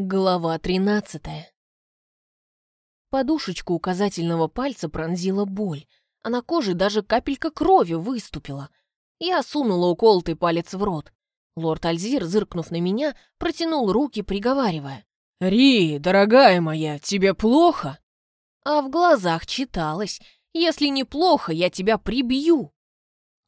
Глава 13 Подушечку указательного пальца пронзила боль, а на коже даже капелька крови выступила. Я сунула уколотый палец в рот. Лорд Альзир, зыркнув на меня, протянул руки, приговаривая. «Ри, дорогая моя, тебе плохо?» А в глазах читалось. «Если неплохо, я тебя прибью».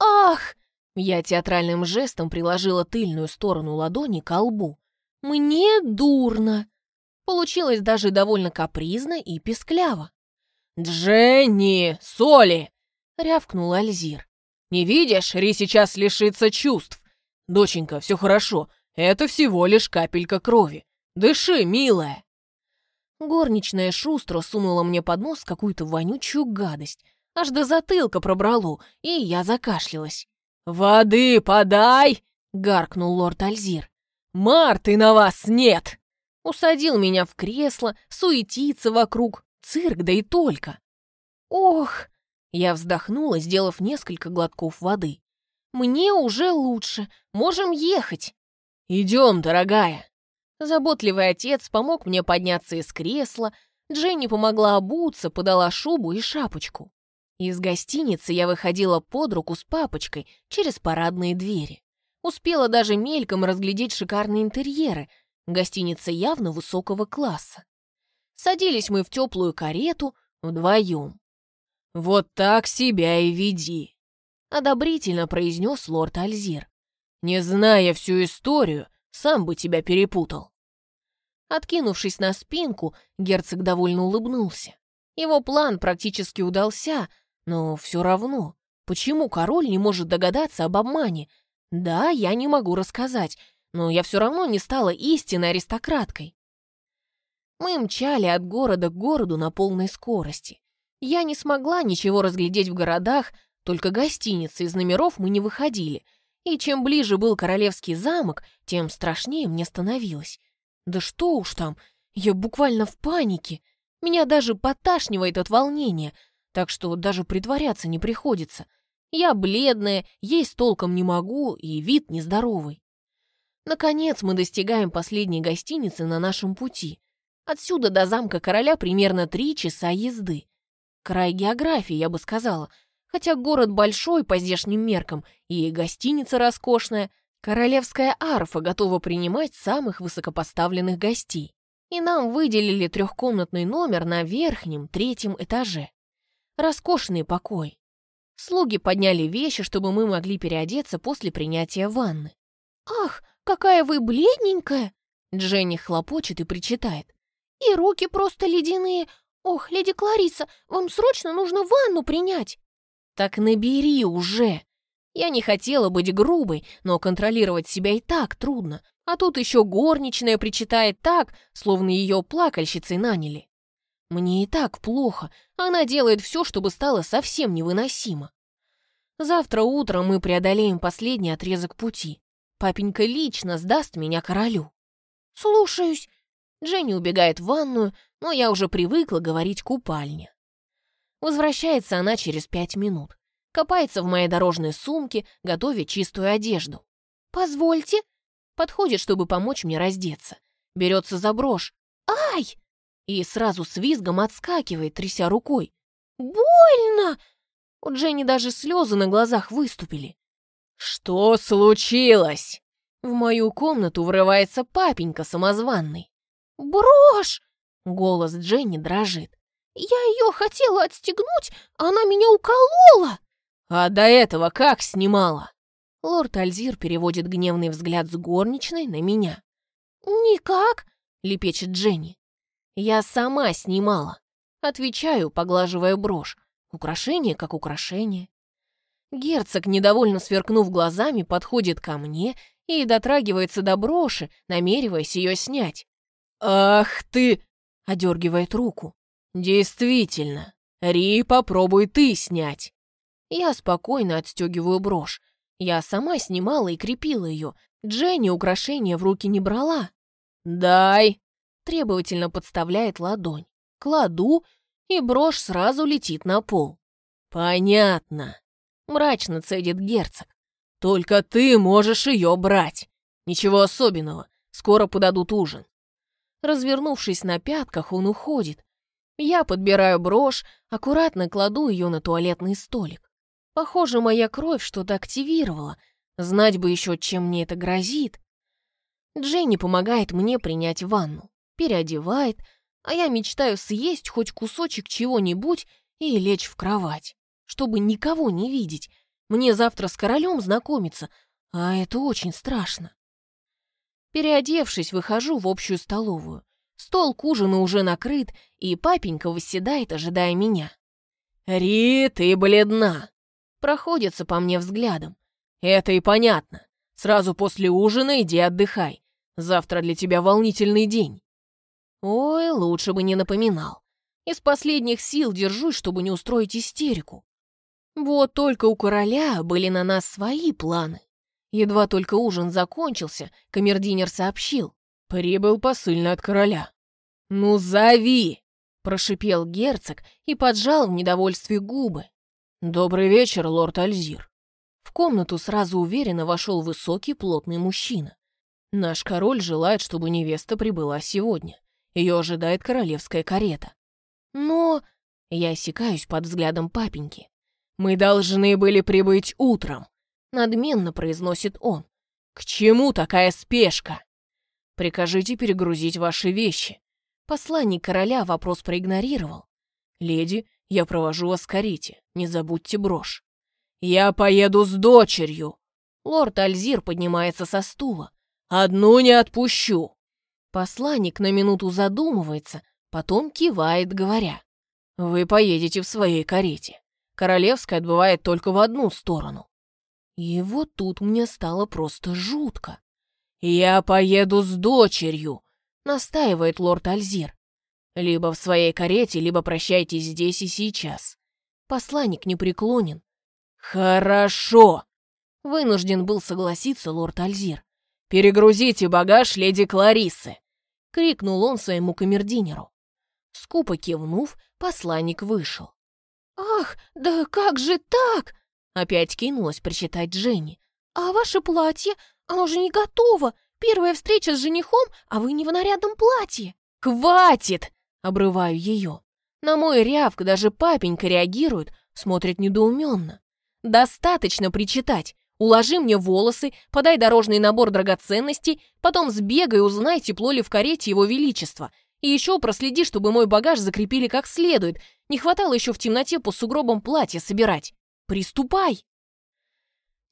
«Ах!» Я театральным жестом приложила тыльную сторону ладони к лбу. «Мне дурно!» Получилось даже довольно капризно и пескляво. «Дженни! Соли!» — рявкнул Альзир. «Не видишь, Ри сейчас лишится чувств. Доченька, все хорошо, это всего лишь капелька крови. Дыши, милая!» Горничная шустро сунула мне под нос какую-то вонючую гадость. Аж до затылка пробрало, и я закашлялась. «Воды подай!» — гаркнул лорд Альзир. Марты на вас нет!» Усадил меня в кресло, суетиться вокруг, цирк, да и только. «Ох!» Я вздохнула, сделав несколько глотков воды. «Мне уже лучше, можем ехать». «Идем, дорогая!» Заботливый отец помог мне подняться из кресла, Дженни помогла обуться, подала шубу и шапочку. Из гостиницы я выходила под руку с папочкой через парадные двери. Успела даже мельком разглядеть шикарные интерьеры. Гостиница явно высокого класса. Садились мы в теплую карету вдвоем. «Вот так себя и веди», — одобрительно произнес лорд Альзир. «Не зная всю историю, сам бы тебя перепутал». Откинувшись на спинку, герцог довольно улыбнулся. Его план практически удался, но все равно, почему король не может догадаться об обмане, да, я не могу рассказать, но я все равно не стала истинной аристократкой. Мы мчали от города к городу на полной скорости. Я не смогла ничего разглядеть в городах, только гостиницы из номеров мы не выходили, и чем ближе был королевский замок, тем страшнее мне становилось. Да что уж там, я буквально в панике. Меня даже поташнивает от волнения, так что даже притворяться не приходится — я бледная, есть толком не могу и вид нездоровый. Наконец мы достигаем последней гостиницы на нашем пути. Отсюда до замка короля примерно три часа езды. Край географии, я бы сказала. Хотя город большой по здешним меркам, и гостиница роскошная, королевская арфа готова принимать самых высокопоставленных гостей. И нам выделили трехкомнатный номер на верхнем, третьем этаже. Роскошный покой. Слуги подняли вещи, чтобы мы могли переодеться после принятия ванны. «Ах, какая вы бледненькая!» Дженни хлопочет и причитает. «И руки просто ледяные. Ох, леди Клариса, вам срочно нужно ванну принять!» «Так набери уже!» Я не хотела быть грубой, но контролировать себя и так трудно. А тут еще горничная причитает так, словно ее плакальщицей наняли. Мне и так плохо. Она делает все, чтобы стало совсем невыносимо. Завтра утром мы преодолеем последний отрезок пути. Папенька лично сдаст меня королю. Слушаюсь. Дженни убегает в ванную, но я уже привыкла говорить купальня. Возвращается она через пять минут. Копается в моей дорожной сумке, готовя чистую одежду. «Позвольте». Подходит, чтобы помочь мне раздеться. Берется за брошь. «Ай!» И сразу с визгом отскакивает, тряся рукой. «Больно!» У Дженни даже слезы на глазах выступили. «Что случилось?» В мою комнату врывается папенька самозванный. «Брошь!» Голос Дженни дрожит. «Я ее хотела отстегнуть, а она меня уколола!» «А до этого как снимала?» Лорд Альзир переводит гневный взгляд с горничной на меня. «Никак», — лепечет Дженни. Я сама снимала. Отвечаю, поглаживая брошь. Украшение как украшение. Герцог, недовольно сверкнув глазами, подходит ко мне и дотрагивается до броши, намереваясь ее снять. «Ах ты!» — одергивает руку. «Действительно. Ри, попробуй ты снять». Я спокойно отстегиваю брошь. Я сама снимала и крепила ее. Дженни украшения в руки не брала. «Дай!» Требовательно подставляет ладонь. Кладу, и брошь сразу летит на пол. «Понятно», — мрачно цедит герцог. «Только ты можешь ее брать. Ничего особенного, скоро подадут ужин». Развернувшись на пятках, он уходит. Я подбираю брошь, аккуратно кладу ее на туалетный столик. Похоже, моя кровь что-то активировала. Знать бы еще, чем мне это грозит. Дженни помогает мне принять ванну, переодевает, а я мечтаю съесть хоть кусочек чего-нибудь и лечь в кровать, чтобы никого не видеть. Мне завтра с королем знакомиться, а это очень страшно. Переодевшись, выхожу в общую столовую. Стол к ужину уже накрыт, и папенька восседает, ожидая меня. «Ри, ты бледна!» Проходится по мне взглядом. «Это и понятно. Сразу после ужина иди отдыхай. Завтра для тебя волнительный день». Ой, лучше бы не напоминал. Из последних сил держусь, чтобы не устроить истерику. Вот только у короля были на нас свои планы. Едва только ужин закончился, камердинер сообщил. «Прибыл посыльный от короля». «Ну, зови!» — прошипел герцог и поджал в недовольстве губы. «Добрый вечер, лорд Альзир». В комнату сразу уверенно вошел высокий, плотный мужчина. «Наш король желает, чтобы невеста прибыла сегодня. Ее ожидает королевская карета». «Но...» — я осекаюсь под взглядом папеньки. «Мы должны были прибыть утром», — надменно произносит он. «К чему такая спешка?» «Прикажите перегрузить ваши вещи». Посланник короля вопрос проигнорировал. «Леди, я провожу вас к карете, не забудьте брошь». «Я поеду с дочерью!» Лорд Альзир поднимается со стула. «Одну не отпущу!» Посланник на минуту задумывается, потом кивает, говоря. «Вы поедете в своей карете. Королевская отбывает только в одну сторону. И вот тут мне стало просто жутко. «Я поеду с дочерью», — настаивает лорд Альзир. «Либо в своей карете, либо прощайтесь здесь и сейчас». Посланник непреклонен. «Хорошо», — вынужден был согласиться лорд Альзир. «Перегрузите багаж леди Кларисы», — крикнул он своему камердинеру. Скупо кивнув, посланник вышел. «Ах, да как же так?» Опять кинулась прочитать Дженни. «А ваше платье? Оно же не готово! Первая встреча с женихом, а вы не в нарядном платье!» «Хватит!» — обрываю ее. На мой рявк даже папенька реагирует, смотрит недоуменно. «Достаточно причитать. Уложи мне волосы, подай дорожный набор драгоценностей, потом сбегай, узнай, тепло ли в карете его величества. И еще проследи, чтобы мой багаж закрепили как следует. Не хватало еще в темноте по сугробам платье собирать. Приступай!»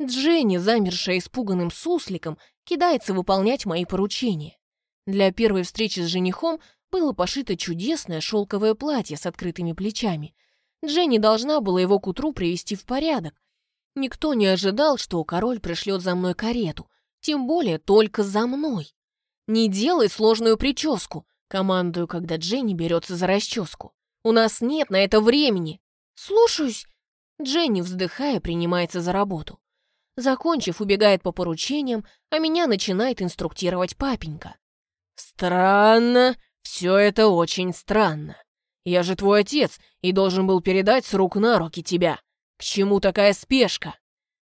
Дженни, замершая испуганным сусликом, кидается выполнять мои поручения. Для первой встречи с женихом было пошито чудесное шелковое платье с открытыми плечами. Дженни должна была его к утру привести в порядок. Никто не ожидал, что король пришлет за мной карету, тем более только за мной. «Не делай сложную прическу», — командую, когда Дженни берется за расческу. «У нас нет на это времени». «Слушаюсь», Дженни, вздыхая, принимается за работу. Закончив, убегает по поручениям, а меня начинает инструктировать папенька. «Странно, все это очень странно. Я же твой отец и должен был передать с рук на руки тебя. К чему такая спешка?»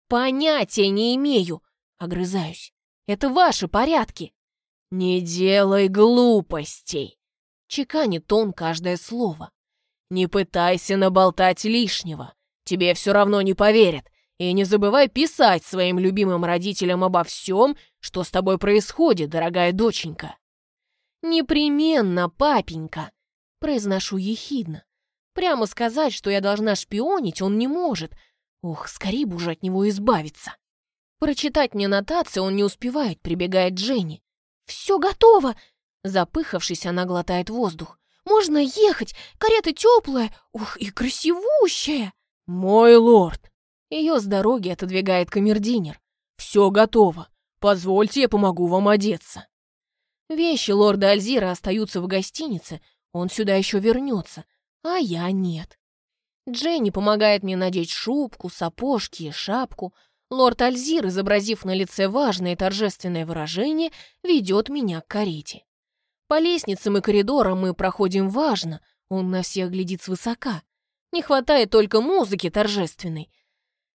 «Понятия не имею», — огрызаюсь. «Это ваши порядки». «Не делай глупостей», — чеканит он каждое слово. «Не пытайся наболтать лишнего. Тебе все равно не поверят. И не забывай писать своим любимым родителям обо всем, что с тобой происходит, дорогая доченька». «Непременно, папенька», — произношу ехидно. Прямо сказать, что я должна шпионить, он не может. Ох, скорее бы уже от него избавиться. Прочитать мне нотации он не успевает, прибегает Дженни. «Все готово!» Запыхавшись, она глотает воздух. «Можно ехать! Карета теплая! Ух, и красивущая!» «Мой лорд!» Ее с дороги отодвигает камердинер. «Все готово. Позвольте, я помогу вам одеться». Вещи лорда Альзира остаются в гостинице, он сюда еще вернется, а я нет. Дженни помогает мне надеть шубку, сапожки и шапку. Лорд Альзир, изобразив на лице важное и торжественное выражение, ведет меня к карете. По лестницам и коридорам мы проходим важно, он на всех глядит свысока. Не хватает только музыки торжественной.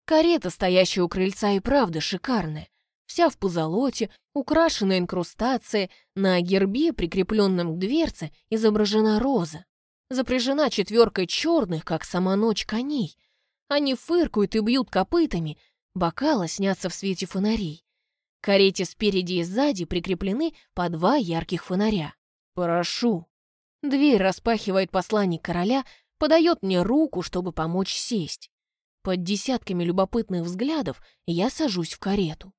Карета, стоящая у крыльца, и правда шикарная. вся в позолоте, украшенная инкрустацией, на гербе, прикрепленном к дверце, изображена роза. Запряжена четверкой черных, как сама ночь, коней. Они фыркают и бьют копытами, бокалы снятся в свете фонарей. К карете спереди и сзади прикреплены по два ярких фонаря. «Прошу». Дверь распахивает посланник короля, подает мне руку, чтобы помочь сесть. Под десятками любопытных взглядов я сажусь в карету.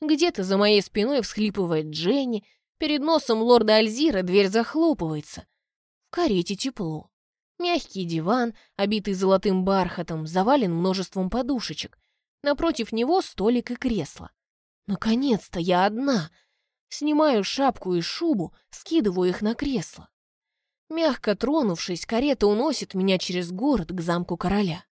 Где-то за моей спиной всхлипывает Дженни, перед носом лорда Альзира дверь захлопывается. Карете тепло. Мягкий диван, обитый золотым бархатом, завален множеством подушечек. Напротив него столик и кресло. Наконец-то я одна. Снимаю шапку и шубу, скидываю их на кресло. Мягко тронувшись, карета уносит меня через город к замку короля.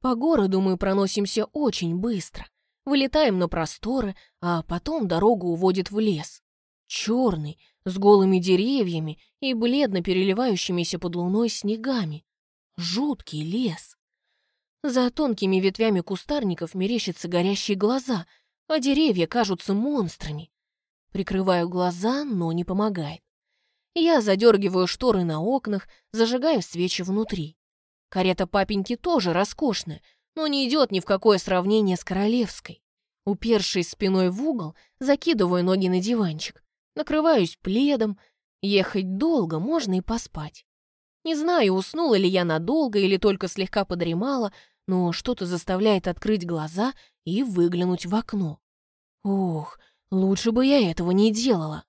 По городу мы проносимся очень быстро. Вылетаем на просторы, а потом дорогу уводит в лес. Черный, с голыми деревьями и бледно переливающимися под луной снегами. Жуткий лес. За тонкими ветвями кустарников мерещатся горящие глаза, а деревья кажутся монстрами. Прикрываю глаза, но не помогает. Я задергиваю шторы на окнах, зажигаю свечи внутри. Карета папеньки тоже роскошная, но не идет ни в какое сравнение с королевской. Упершись спиной в угол, закидываю ноги на диванчик, накрываюсь пледом. Ехать долго, можно и поспать. Не знаю, уснула ли я надолго или только слегка подремала, но что-то заставляет открыть глаза и выглянуть в окно. Ух, лучше бы я этого не делала.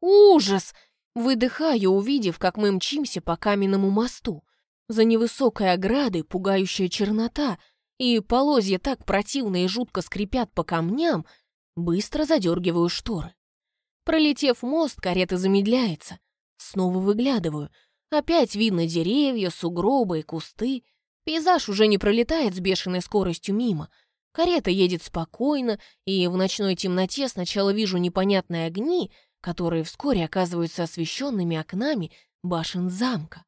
Ужас! Выдыхаю, увидев, как мы мчимся по каменному мосту. За невысокой оградой пугающая чернота, и полозья так противно и жутко скрипят по камням, быстро задергиваю шторы. Пролетев мост, карета замедляется. Снова выглядываю. Опять видно деревья, сугробы и кусты. Пейзаж уже не пролетает с бешеной скоростью мимо. Карета едет спокойно, и в ночной темноте сначала вижу непонятные огни, которые вскоре оказываются освещенными окнами башен замка.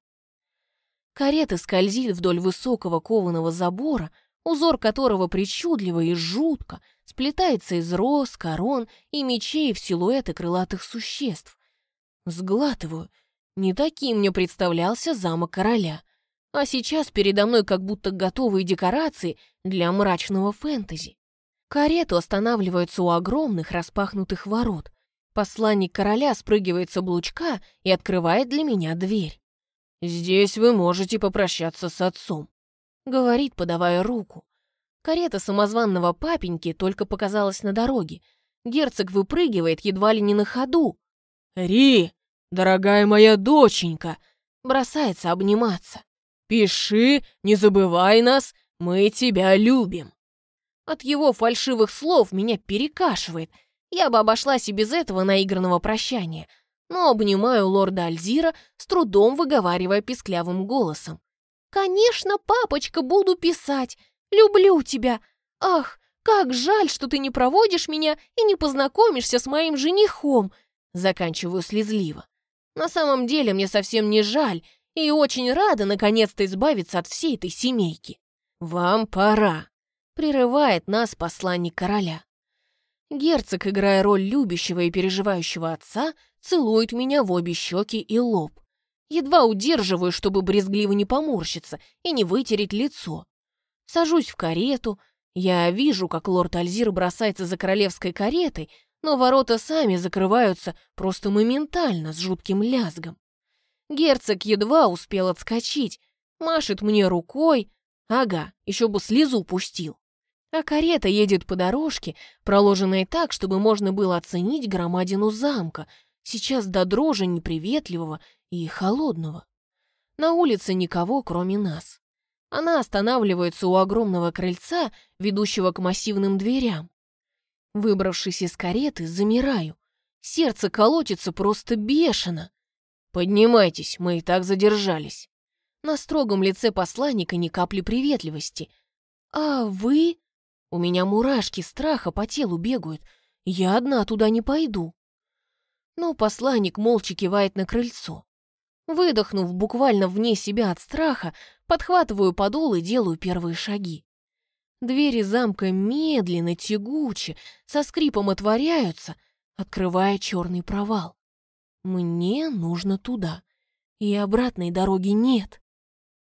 Карета скользит вдоль высокого кованого забора, узор которого причудливо и жутко сплетается из роз, корон и мечей в силуэты крылатых существ. Сглатываю. Не таким мне представлялся замок короля. А сейчас передо мной как будто готовые декорации для мрачного фэнтези. Карету останавливается у огромных распахнутых ворот. Посланник короля спрыгивает с облучка и открывает для меня дверь. «Здесь вы можете попрощаться с отцом», — говорит, подавая руку. Карета самозванного папеньки только показалась на дороге. Герцог выпрыгивает едва ли не на ходу. «Ри, дорогая моя доченька!» Бросается обниматься. «Пиши, не забывай нас, мы тебя любим!» От его фальшивых слов меня перекашивает. Я бы обошлась и без этого наигранного прощания — но обнимаю лорда Альзира, с трудом выговаривая писклявым голосом. «Конечно, папочка, буду писать. Люблю тебя. Ах, как жаль, что ты не проводишь меня и не познакомишься с моим женихом!» Заканчиваю слезливо. На самом деле мне совсем не жаль и очень рада наконец-то избавиться от всей этой семейки. «Вам пора», — прерывает нас посланник короля. Герцог, играя роль любящего и переживающего отца, целует меня в обе щеки и лоб. Едва удерживаю, чтобы брезгливо не поморщиться и не вытереть лицо. Сажусь в карету. Я вижу, как лорд Альзир бросается за королевской каретой, но ворота сами закрываются просто моментально, с жутким лязгом. Герцог едва успел отскочить, машет мне рукой. Ага, еще бы слезу пустил а карета едет по дорожке, проложенной так, чтобы можно было оценить громадину замка, сейчас до дрожи неприветливого и холодного. На улице никого, кроме нас. Она останавливается у огромного крыльца, ведущего к массивным дверям. Выбравшись из кареты, замираю. Сердце колотится просто бешено. «Поднимайтесь, мы и так задержались». На строгом лице посланника ни капли приветливости. «А вы...» У меня мурашки страха по телу бегают. Я одна туда не пойду но посланник молча кивает на крыльцо. Выдохнув буквально вне себя от страха, подхватываю подол и делаю первые шаги. Двери замка медленно, тягуче, со скрипом отворяются, открывая черный провал. Мне нужно туда, и обратной дороги нет.